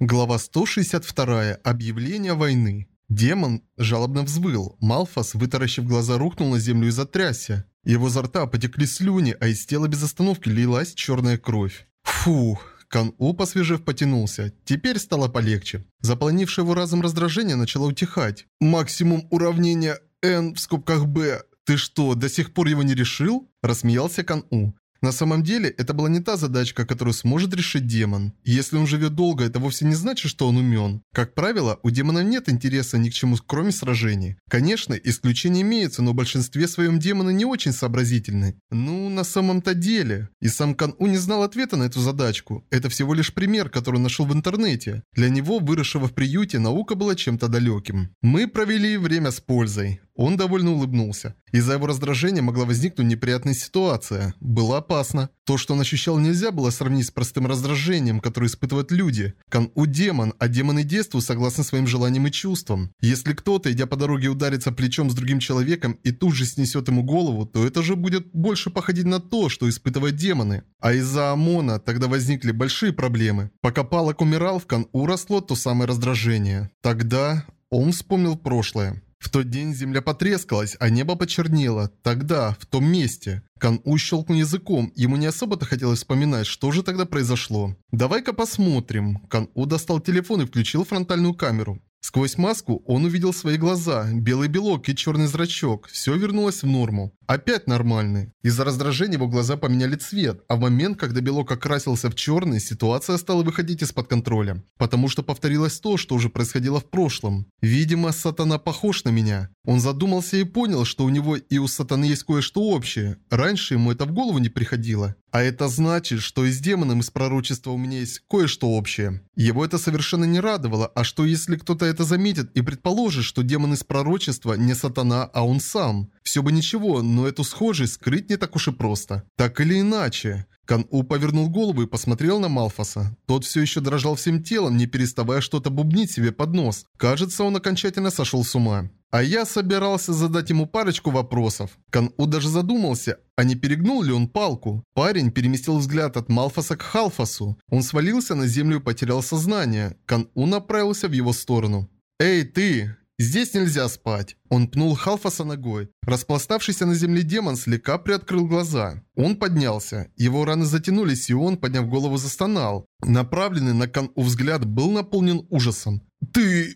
Глава 162. Объявление войны. Демон жалобно взвыл. Малфас, вытаращив глаза, рухнул на землю и затрясся. Его изо рта потекли слюни, а из тела без остановки лилась черная кровь. Фух. Кан-У, посвежев, потянулся. Теперь стало полегче. Заполнившее его разом раздражение начало утихать. «Максимум уравнения n в скобках b. Ты что, до сих пор его не решил?» Рассмеялся Кан-У. На самом деле, это была не та задачка, которую сможет решить демон. Если он живет долго, это вовсе не значит, что он умен. Как правило, у демона нет интереса ни к чему, кроме сражений. Конечно, исключения имеются, но в большинстве своем демоны не очень сообразительны. Ну, на самом-то деле. И сам Кан-У не знал ответа на эту задачку. Это всего лишь пример, который нашел в интернете. Для него, выросшего в приюте, наука была чем-то далеким. Мы провели время с пользой. Он довольно улыбнулся. Из-за его раздражения могла возникнуть неприятная ситуация. Было опасно. То, что он ощущал, нельзя было сравнить с простым раздражением, которое испытывают люди. Кан-У демон, а демоны действуют согласно своим желаниям и чувствам. Если кто-то, идя по дороге, ударится плечом с другим человеком и тут же снесет ему голову, то это же будет больше походить на то, что испытывают демоны. А из-за ОМОНа тогда возникли большие проблемы. Пока Палок умирал, в Кан-У росло то самое раздражение. Тогда он вспомнил прошлое. В тот день земля потрескалась, а небо почернело. Тогда, в том месте. Кан-У щелкнул языком, ему не особо-то хотелось вспоминать, что же тогда произошло. «Давай-ка посмотрим». Кан-У достал телефон и включил фронтальную камеру. Сквозь маску он увидел свои глаза, белый белок и черный зрачок. Все вернулось в норму. Опять нормальный. Из-за раздражения его глаза поменяли цвет, а в момент, когда белок окрасился в черный, ситуация стала выходить из-под контроля. Потому что повторилось то, что уже происходило в прошлом. Видимо, сатана похож на меня. Он задумался и понял, что у него и у сатаны есть кое-что общее. Раньше ему это в голову не приходило. А это значит, что и с демоном из пророчества у меня есть кое-что общее. Его это совершенно не радовало, а что если кто-то это заметит и предположит, что демон из пророчества не сатана, а он сам? Все бы ничего, но эту схожесть скрыть не так уж и просто. Так или иначе. Кан-У повернул голову и посмотрел на Малфаса. Тот все еще дрожал всем телом, не переставая что-то бубнить себе под нос. Кажется, он окончательно сошел с ума. А я собирался задать ему парочку вопросов. Кан-У даже задумался, а не перегнул ли он палку. Парень переместил взгляд от Малфаса к Халфасу. Он свалился на землю и потерял сознание. Кан-У направился в его сторону. «Эй, ты! Здесь нельзя спать!» Он пнул Халфаса ногой. Распластавшийся на земле демон слегка приоткрыл глаза. Он поднялся. Его раны затянулись, и он, подняв голову, застонал. Направленный на Кан-У взгляд был наполнен ужасом. «Ты...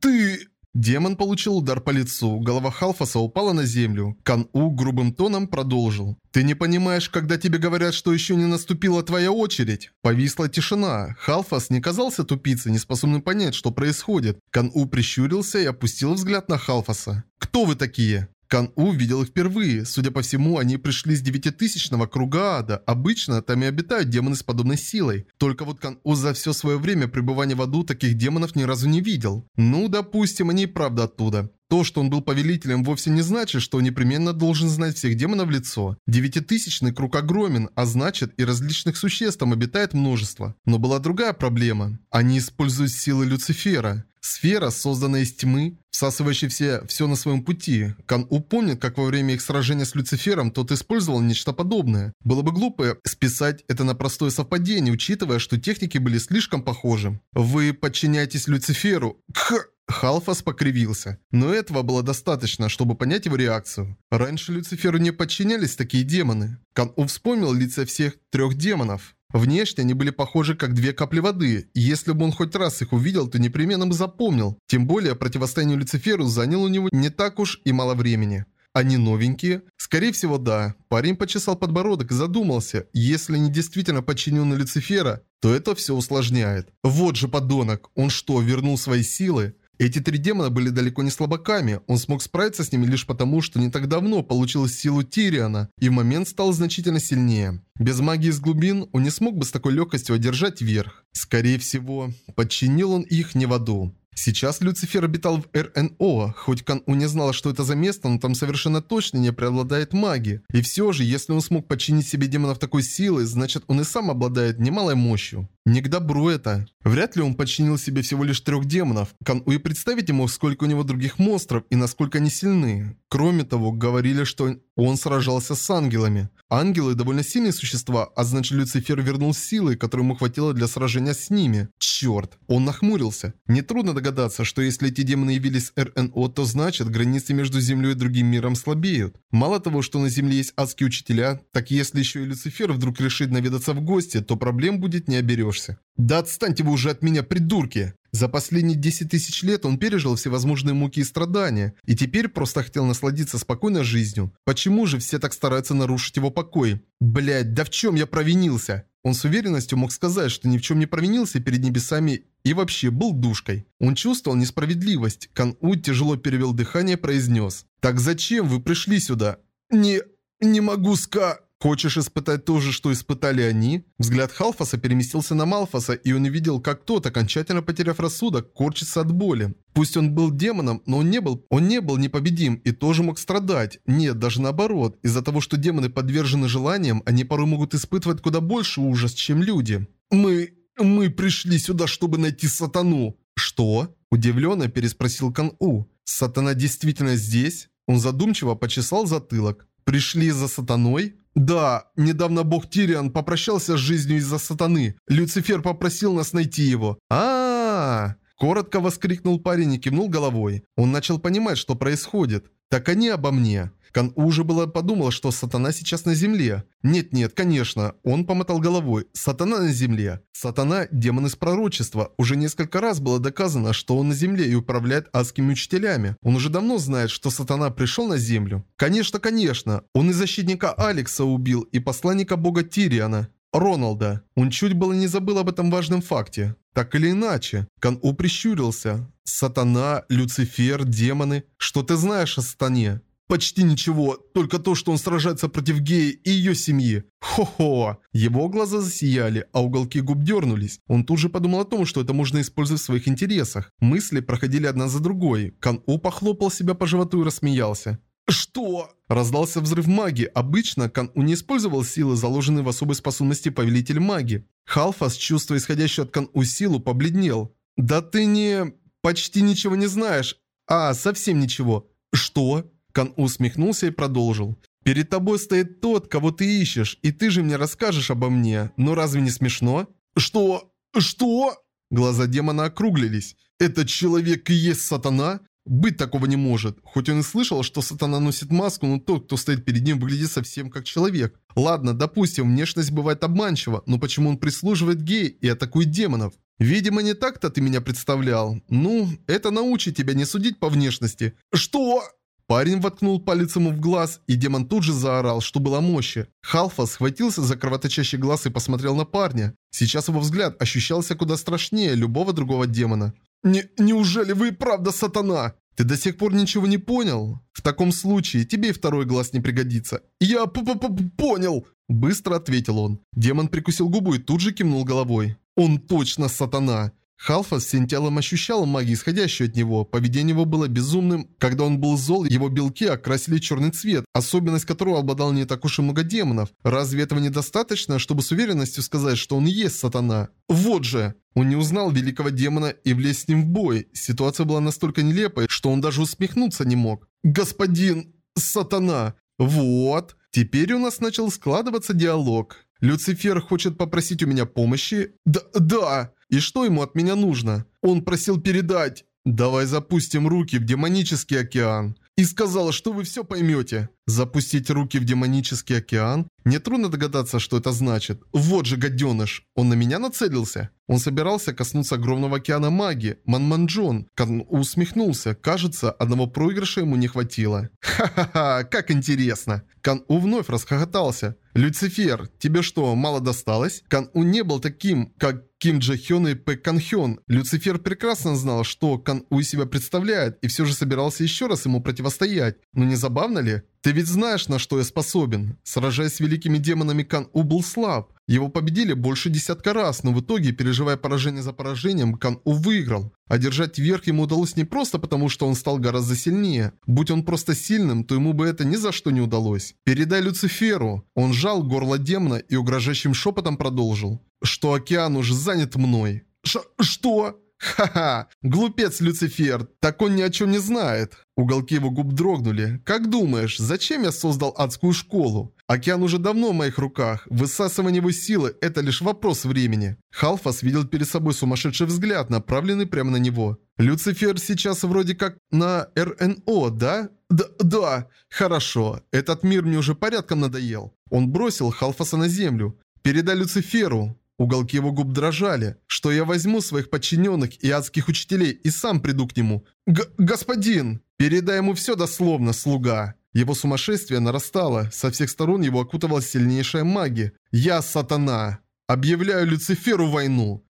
ты...» Демон получил удар по лицу, голова Халфаса упала на землю. Кан-У грубым тоном продолжил. «Ты не понимаешь, когда тебе говорят, что еще не наступила твоя очередь?» Повисла тишина. Халфас не казался тупицей, не способным понять, что происходит. Кан-У прищурился и опустил взгляд на Халфаса. «Кто вы такие?» Кан-У видел их впервые. Судя по всему, они пришли с девятитысячного круга ада. Обычно там и обитают демоны с подобной силой. Только вот Кан-У за все свое время пребывания в аду таких демонов ни разу не видел. Ну, допустим, они и правда оттуда. То, что он был повелителем, вовсе не значит, что он непременно должен знать всех демонов в лицо. Девятитысячный круг огромен, а значит и различных существ там обитает множество. Но была другая проблема. Они используют силы Люцифера. Сфера, созданная из тьмы, всасывающая все, все на своем пути. Кан упомнит, как во время их сражения с Люцифером тот использовал нечто подобное. Было бы глупо списать это на простое совпадение, учитывая, что техники были слишком похожи. Вы подчиняетесь Люциферу. Кх! Халфас покривился. Но этого было достаточно, чтобы понять его реакцию. Раньше Люциферу не подчинялись такие демоны. Кан-У вспомнил лица всех трех демонов. Внешне они были похожи как две капли воды, и если бы он хоть раз их увидел, то непременно бы запомнил. Тем более, противостоянию Люциферу занял у него не так уж и мало времени. Они новенькие? Скорее всего, да. Парень почесал подбородок и задумался. Если они действительно подчинены Люцифера, то это все усложняет. Вот же подонок. Он что, вернул свои силы? Эти три демона были далеко не слабаками, он смог справиться с ними лишь потому, что не так давно получил силу Тириана и в момент стал значительно сильнее. Без магии из глубин он не смог бы с такой легкостью одержать верх. Скорее всего, подчинил он их не в аду. Сейчас Люцифер обитал в РНО, хоть Кан-У не знал, что это за место, но там совершенно точно не преобладает магия. И все же, если он смог подчинить себе демонов такой силой, значит он и сам обладает немалой мощью. Не к добру это. Вряд ли он подчинил себе всего лишь трех демонов. Кан Уи представить не сколько у него других монстров и насколько они сильны. Кроме того, говорили, что он сражался с ангелами. Ангелы довольно сильные существа, а значит Люцифер вернул силы, которые ему хватило для сражения с ними. Черт, он нахмурился. Нетрудно догадаться, что если эти демоны явились РНО, то значит границы между Землей и другим миром слабеют. Мало того, что на Земле есть адские учителя, так если еще и Люцифер вдруг решит наведаться в гости, то проблем будет не оберешься. Да отстаньте вы уже от меня, придурки! За последние 10 тысяч лет он пережил всевозможные муки и страдания, и теперь просто хотел насладиться спокойной жизнью. Почему же все так стараются нарушить его покой? Блять, да в чем я провинился? Он с уверенностью мог сказать, что ни в чем не провинился перед небесами и вообще был душкой. Он чувствовал несправедливость. Кан-У тяжело перевел дыхание и произнес. «Так зачем вы пришли сюда?» «Не... не могу ска...» Хочешь испытать то же, что испытали они? Взгляд Халфаса переместился на Малфаса, и он увидел, как тот, окончательно потеряв рассудок, корчится от боли. Пусть он был демоном, но он не был, он не был непобедим и тоже мог страдать. Нет, даже наоборот. Из-за того, что демоны подвержены желаниям, они порой могут испытывать куда больше ужас, чем люди. «Мы... мы пришли сюда, чтобы найти сатану». «Что?» – удивленно переспросил Кан-У. «Сатана действительно здесь?» Он задумчиво почесал затылок. «Пришли за сатаной?» Да, недавно бог Тириан попрощался с жизнью из-за сатаны. Люцифер попросил нас найти его. а а, -а, Коротко воскликнул парень и кивнул головой. Он начал понимать, что происходит. Так они обо мне. Кан уже было подумал, что сатана сейчас на земле. Нет-нет, конечно, он помотал головой. Сатана на земле. Сатана – демон из пророчества. Уже несколько раз было доказано, что он на земле и управляет адскими учителями. Он уже давно знает, что сатана пришел на землю. Конечно, конечно. Он и защитника Алекса убил, и посланника бога Тириана. Роналда. Он чуть было не забыл об этом важном факте. Так или иначе, Кан-У прищурился. Сатана, Люцифер, демоны. Что ты знаешь о сатане? Почти ничего, только то, что он сражается против геи и ее семьи. Хо-хо. Его глаза засияли, а уголки губ дернулись. Он тут же подумал о том, что это можно использовать в своих интересах. Мысли проходили одна за другой. Кан-У похлопал себя по животу и рассмеялся. «Что?» Раздался взрыв магии. Обычно Кан-У не использовал силы, заложенные в особой способности повелитель маги. Халфас, чувствуя исходящую от Кан-У силу, побледнел. «Да ты не... почти ничего не знаешь. А, совсем ничего. Что?» Кан усмехнулся и продолжил. «Перед тобой стоит тот, кого ты ищешь, и ты же мне расскажешь обо мне. Но разве не смешно?» «Что? Что?» Глаза демона округлились. «Этот человек и есть сатана? Быть такого не может. Хоть он и слышал, что сатана носит маску, но тот, кто стоит перед ним, выглядит совсем как человек. Ладно, допустим, внешность бывает обманчива, но почему он прислуживает гей и атакует демонов? Видимо, не так-то ты меня представлял. Ну, это научит тебя не судить по внешности. Что? Парень воткнул палец ему в глаз, и демон тут же заорал, что было мощи. Халфа схватился за кровоточащий глаз и посмотрел на парня. Сейчас его взгляд ощущался куда страшнее любого другого демона. Не, «Неужели вы правда сатана?» «Ты до сих пор ничего не понял? В таком случае тебе и второй глаз не пригодится». «Я п -п -п понял!» Быстро ответил он. Демон прикусил губу и тут же кивнул головой. «Он точно сатана!» Халфас всем телом ощущал магию, исходящую от него. Поведение его было безумным. Когда он был зол, его белки окрасили черный цвет, особенность которого обладал не так уж и много демонов. Разве этого недостаточно, чтобы с уверенностью сказать, что он есть сатана? Вот же! Он не узнал великого демона и влез с ним в бой. Ситуация была настолько нелепой, что он даже усмехнуться не мог. «Господин сатана!» «Вот!» Теперь у нас начал складываться диалог. Люцифер хочет попросить у меня помощи? Да, да. И что ему от меня нужно? Он просил передать. Давай запустим руки в демонический океан. И сказал, что вы все поймете. Запустить руки в демонический океан? Нетрудно догадаться, что это значит. Вот же гаденыш. Он на меня нацелился? Он собирался коснуться огромного океана магии. Манманджон. Кан усмехнулся. Кажется, одного проигрыша ему не хватило. Ха-ха-ха, как интересно. Кан-У вновь расхохотался. «Люцифер, тебе что, мало досталось?» Кан-У не был таким, как Ким Джа Хён и Пэк Кан Хён. Люцифер прекрасно знал, что Кан У себя представляет, и все же собирался еще раз ему противостоять. Но не забавно ли? Ты ведь знаешь, на что я способен. Сражаясь с великими демонами, Кан У был слаб. Его победили больше десятка раз, но в итоге, переживая поражение за поражением, Кан-У выиграл. Одержать верх ему удалось не просто потому, что он стал гораздо сильнее. Будь он просто сильным, то ему бы это ни за что не удалось. «Передай Люциферу». Он жал горло демона и угрожающим шепотом продолжил. «Что океан уже занят мной». Ш «Что?» «Ха-ха! Глупец Люцифер! Так он ни о чем не знает!» Уголки его губ дрогнули. «Как думаешь, зачем я создал адскую школу? Океан уже давно в моих руках. Высасывание его силы – это лишь вопрос времени». Халфас видел перед собой сумасшедший взгляд, направленный прямо на него. «Люцифер сейчас вроде как на РНО, да?» «Да, да, хорошо. Этот мир мне уже порядком надоел». Он бросил Халфаса на землю. «Передай Люциферу. Уголки его губ дрожали, что я возьму своих подчиненных и адских учителей и сам приду к нему. Г «Господин!» Передай ему все дословно, слуга. Его сумасшествие нарастало, со всех сторон его окутывала сильнейшая магия. «Я сатана! Объявляю Люциферу войну!»